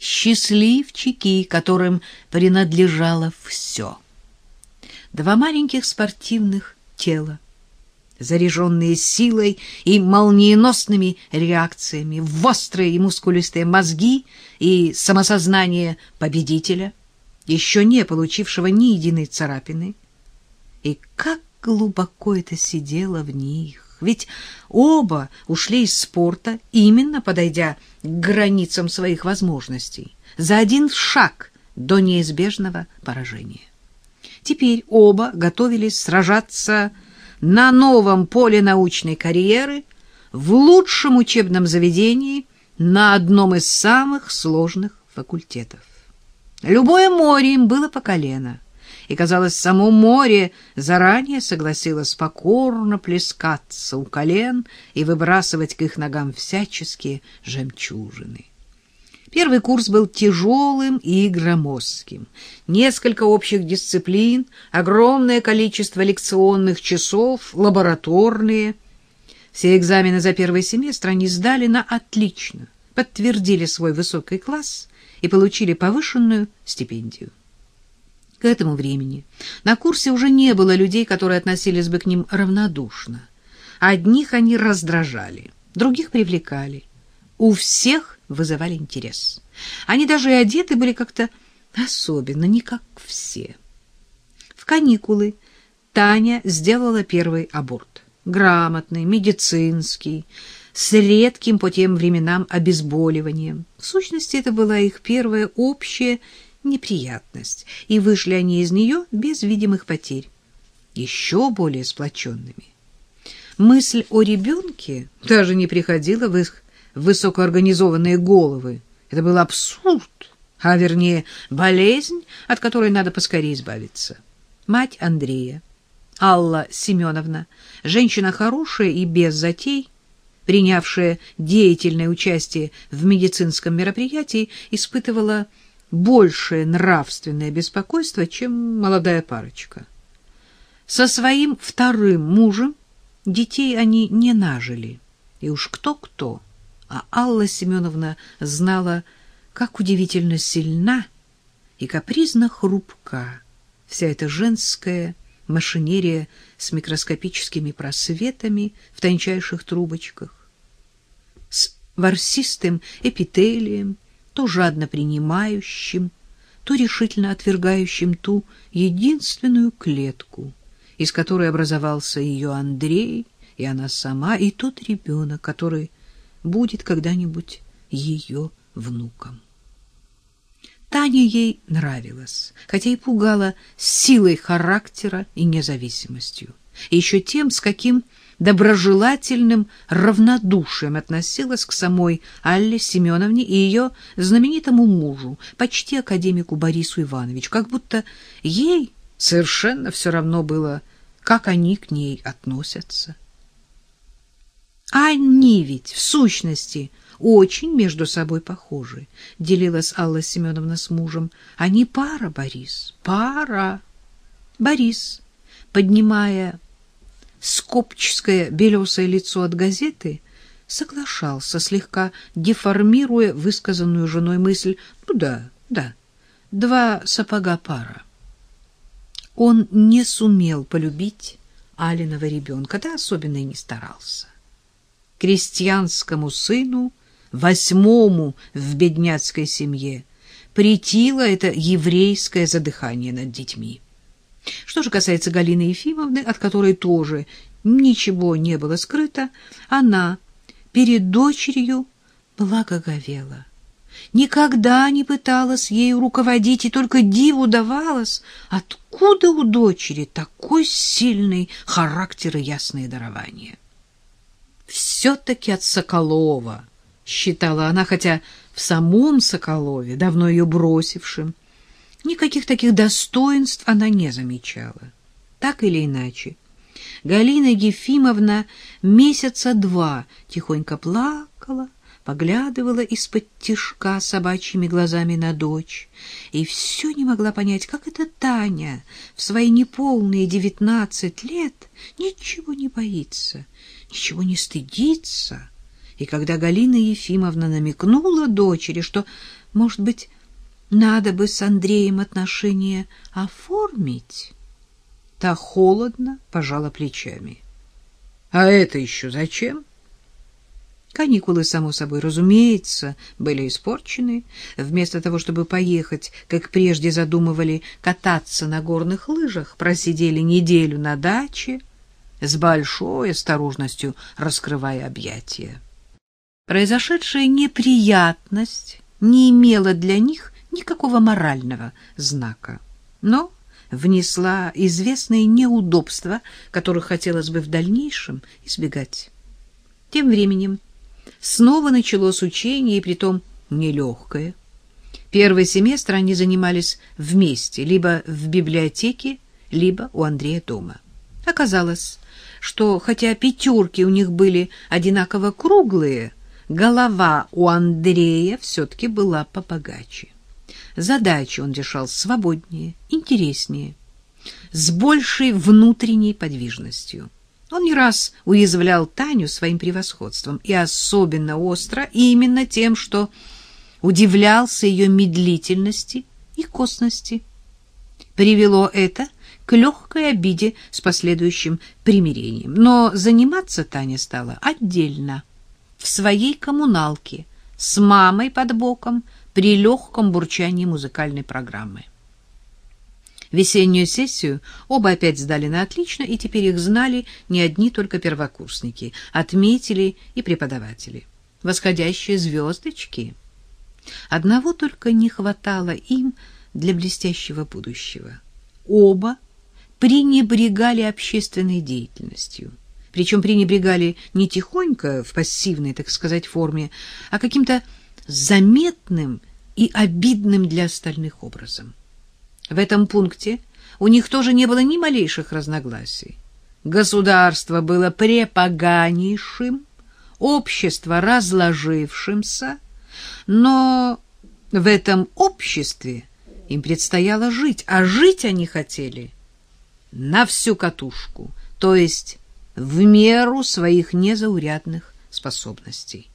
счастливчики, которым принадлежало все. Два маленьких спортивных тела, заряженные силой и молниеносными реакциями, в острые и мускулистые мозги и самосознание победителя, еще не получившего ни единой царапины. И как глубоко это сидело в них! Ведь оба ушли из спорта, именно подойдя к границам своих возможностей, за один шаг до неизбежного поражения. Теперь оба готовились сражаться на новом поле научной карьеры, в лучшем учебном заведении, на одном из самых сложных факультетов. Любое море им было по колено — и, казалось, само море заранее согласилось покорно плескаться у колен и выбрасывать к их ногам всяческие жемчужины. Первый курс был тяжелым и громоздким. Несколько общих дисциплин, огромное количество лекционных часов, лабораторные. Все экзамены за первый семестр они сдали на отлично, подтвердили свой высокий класс и получили повышенную стипендию. К этому времени на курсе уже не было людей, которые относились бы к ним равнодушно. Одних они раздражали, других привлекали. У всех вызывали интерес. Они даже и одеты были как-то особенно, не как все. В каникулы Таня сделала первый аборт. Грамотный, медицинский, с редким по тем временам обезболиванием. В сущности, это была их первая общая неприятность, и вышли они из нее без видимых потерь, еще более сплоченными. Мысль о ребенке даже не приходила в их высокоорганизованные головы. Это был абсурд, а вернее болезнь, от которой надо поскорее избавиться. Мать Андрея, Алла Семеновна, женщина хорошая и без затей, принявшая деятельное участие в медицинском мероприятии, испытывала большее нравственное беспокойство, чем молодая парочка. Со своим вторым мужем детей они не нажили. И уж кто-кто, а Алла Семеновна знала, как удивительно сильна и капризно хрупка вся эта женская машинерия с микроскопическими просветами в тончайших трубочках, с ворсистым эпителием, то жадно принимающим, то решительно отвергающим ту единственную клетку, из которой образовался ее Андрей, и она сама, и тот ребенок, который будет когда-нибудь ее внуком. Таня ей нравилась, хотя и пугала силой характера и независимостью, и еще тем, с каким доброжелательным равнодушием относилась к самой Алле Семеновне и ее знаменитому мужу, почти академику Борису Ивановичу, как будто ей совершенно все равно было, как они к ней относятся. Они ведь, в сущности, очень между собой похожи, делилась Алла Семеновна с мужем. Они пара, Борис, пара. Борис, поднимая скопческое белесое лицо от газеты, соглашался, слегка деформируя высказанную женой мысль «Ну да, да, два сапога пара». Он не сумел полюбить Алиного ребенка, да особенно и не старался. Крестьянскому сыну, восьмому в бедняцкой семье, притило это еврейское задыхание над детьми. Что же касается Галины Ефимовны, от которой тоже ничего не было скрыто, она перед дочерью благоговела. Никогда не пыталась ею руководить, и только диву давалось, откуда у дочери такой сильный характер и ясные дарования. «Все-таки от Соколова», — считала она, хотя в самом Соколове, давно ее бросившем, Никаких таких достоинств она не замечала. Так или иначе, Галина Ефимовна месяца два тихонько плакала, поглядывала из-под тишка собачьими глазами на дочь и все не могла понять, как это Таня в свои неполные девятнадцать лет ничего не боится, ничего не стыдится И когда Галина Ефимовна намекнула дочери, что, может быть, надо бы с Андреем отношения оформить, та холодно пожала плечами. — А это еще зачем? Каникулы, само собой, разумеется, были испорчены. Вместо того, чтобы поехать, как прежде задумывали, кататься на горных лыжах, просидели неделю на даче, с большой осторожностью раскрывая объятия. Произошедшая неприятность не имела для них никакого морального знака, но внесла известные неудобства, которых хотелось бы в дальнейшем избегать. Тем временем снова началось учение, и притом нелегкое. Первый семестр они занимались вместе, либо в библиотеке, либо у Андрея дома. Оказалось, что хотя пятерки у них были одинаково круглые, голова у Андрея все-таки была побогаче. Задачи он решал свободнее, интереснее, с большей внутренней подвижностью. Он не раз уязвлял Таню своим превосходством, и особенно остро именно тем, что удивлялся ее медлительности и косности. Привело это к легкой обиде с последующим примирением. Но заниматься Таня стала отдельно, в своей коммуналке, с мамой под боком, при легком бурчании музыкальной программы. Весеннюю сессию оба опять сдали на отлично, и теперь их знали не одни только первокурсники, отметили и преподаватели. Восходящие звездочки. Одного только не хватало им для блестящего будущего. Оба пренебрегали общественной деятельностью. Причем пренебрегали не тихонько, в пассивной, так сказать, форме, а каким-то заметным и обидным для остальных образом. В этом пункте у них тоже не было ни малейших разногласий. Государство было препоганейшим, общество разложившимся, но в этом обществе им предстояло жить, а жить они хотели на всю катушку, то есть в меру своих незаурядных способностей.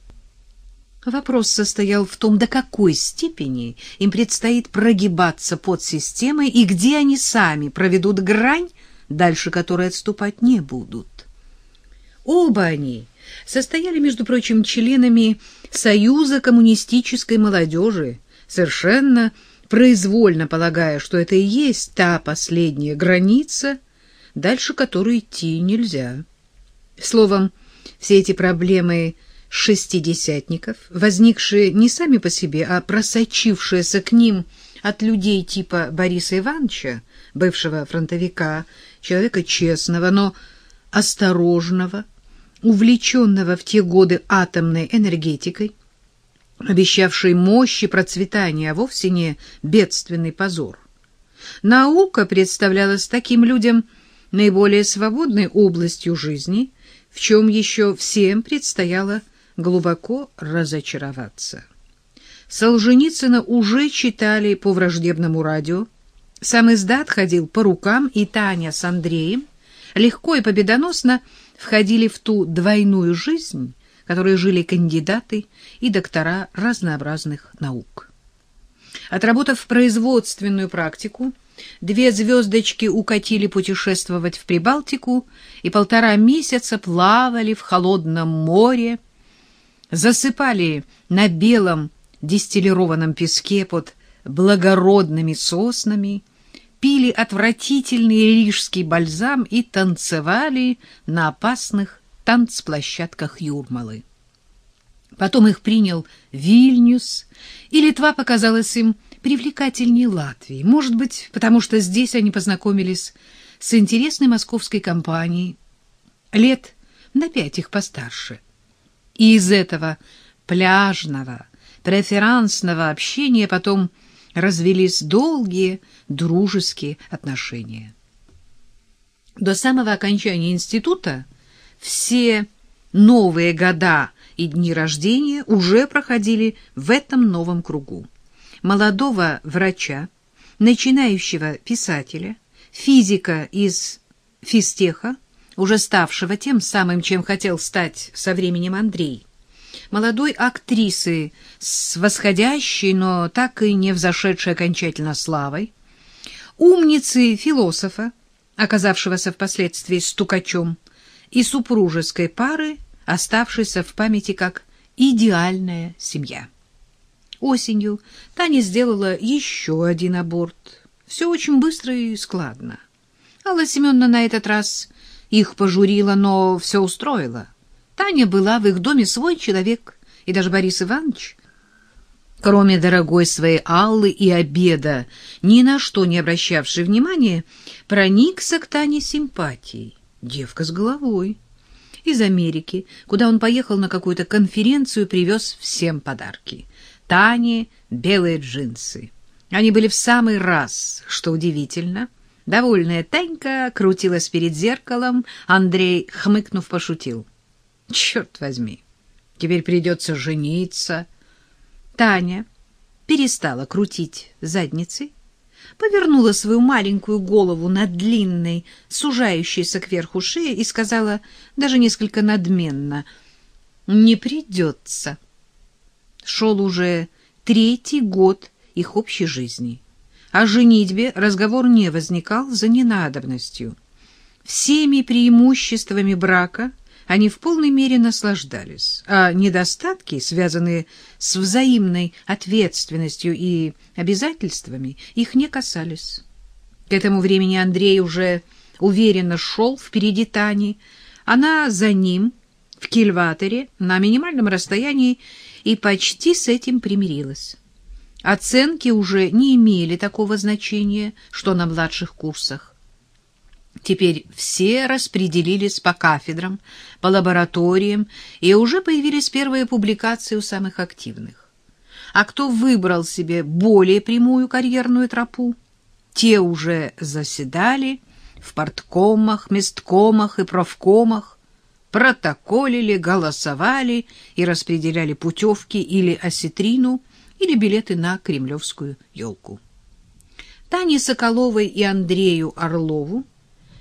Вопрос состоял в том, до какой степени им предстоит прогибаться под системой и где они сами проведут грань, дальше которой отступать не будут. Оба они состояли, между прочим, членами Союза коммунистической молодежи, совершенно произвольно полагая, что это и есть та последняя граница, дальше которой идти нельзя. Словом, все эти проблемы – шестидесятников, возникшие не сами по себе, а просочившиеся к ним от людей типа Бориса Ивановича, бывшего фронтовика, человека честного, но осторожного, увлеченного в те годы атомной энергетикой, обещавшей мощь и процветание, а вовсе не бедственный позор. Наука представлялась таким людям наиболее свободной областью жизни, в чем еще всем предстояло глубоко разочароваться. Солженицына уже читали по враждебному радио. Сам издат ходил по рукам, и Таня с Андреем легко и победоносно входили в ту двойную жизнь, которой жили кандидаты и доктора разнообразных наук. Отработав производственную практику, две звездочки укатили путешествовать в Прибалтику и полтора месяца плавали в холодном море, засыпали на белом дистиллированном песке под благородными соснами, пили отвратительный рижский бальзам и танцевали на опасных танцплощадках Юрмалы. Потом их принял Вильнюс, и Литва показалась им привлекательнее Латвии. Может быть, потому что здесь они познакомились с интересной московской компанией, лет на пять их постарше. Из этого пляжного, преферансного общения потом развелись долгие дружеские отношения. До самого окончания института все новые года и дни рождения уже проходили в этом новом кругу. Молодого врача, начинающего писателя, физика из физтеха, уже ставшего тем самым, чем хотел стать со временем Андрей, молодой актрисы с восходящей, но так и не взошедшей окончательно славой, умницы-философа, оказавшегося впоследствии стукачом, и супружеской пары, оставшейся в памяти как идеальная семья. Осенью Таня сделала еще один аборт. Все очень быстро и складно. Алла Семеновна на этот раз их пожурила, но все устроила. Таня была в их доме свой человек, и даже Борис Иванович, кроме дорогой своей Аллы и обеда, ни на что не обращавший внимания, проникся к Тане симпатией. Девка с головой. Из Америки, куда он поехал на какую-то конференцию, привез всем подарки. Тане белые джинсы. Они были в самый раз, что удивительно. Довольная Танька крутилась перед зеркалом, Андрей, хмыкнув, пошутил. «Черт возьми, теперь придется жениться». Таня перестала крутить задницей, повернула свою маленькую голову на длинной, сужающейся кверху шее и сказала даже несколько надменно «Не придется». Шел уже третий год их общей жизни. О женитьбе разговор не возникал за ненадобностью. Всеми преимуществами брака они в полной мере наслаждались, а недостатки, связанные с взаимной ответственностью и обязательствами, их не касались. К этому времени Андрей уже уверенно шел впереди Тани, она за ним в кильваторе на минимальном расстоянии и почти с этим примирилась. Оценки уже не имели такого значения, что на младших курсах. Теперь все распределились по кафедрам, по лабораториям, и уже появились первые публикации у самых активных. А кто выбрал себе более прямую карьерную тропу, те уже заседали в парткомах, месткомах и профкомах, протоколили, голосовали и распределяли путевки или осетрину – или билеты на кремлевскую елку. Тане Соколовой и Андрею Орлову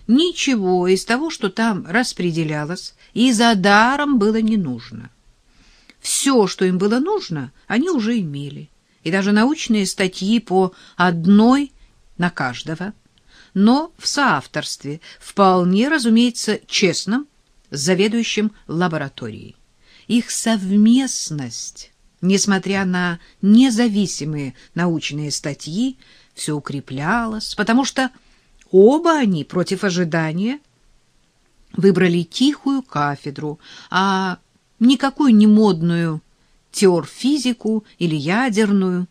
ничего из того, что там распределялось, и за даром было не нужно. Все, что им было нужно, они уже имели, и даже научные статьи по одной на каждого, но в соавторстве, вполне, разумеется, честном, с заведующим лабораторией. Их совместность несмотря на независимые научные статьи, все укреплялось, потому что оба они против ожидания выбрали тихую кафедру, а никакую не модную теорфизику или ядерную.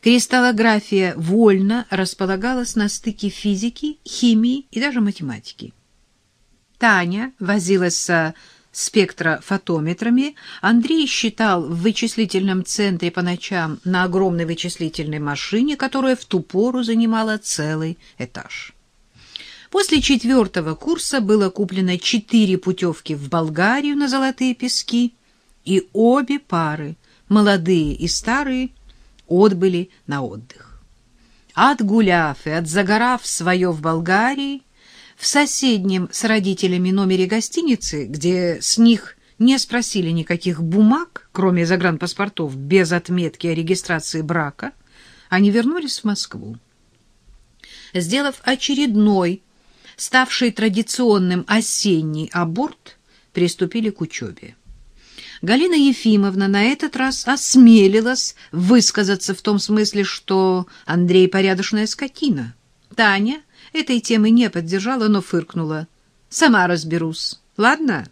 Кристаллография вольно располагалась на стыке физики, химии и даже математики. Таня возилась со спектрофотометрами, Андрей считал в вычислительном центре по ночам на огромной вычислительной машине, которая в ту пору занимала целый этаж. После четвертого курса было куплено четыре путевки в Болгарию на Золотые пески, и обе пары, молодые и старые, отбыли на отдых. Отгуляв и отзагорав свое в Болгарии, в соседнем с родителями номере гостиницы, где с них не спросили никаких бумаг, кроме загранпаспортов, без отметки о регистрации брака, они вернулись в Москву. Сделав очередной, ставший традиционным осенний аборт, приступили к учебе. Галина Ефимовна на этот раз осмелилась высказаться в том смысле, что Андрей порядочная скотина. Таня этой темы не поддержала, но фыркнула. «Сама разберусь. Ладно?»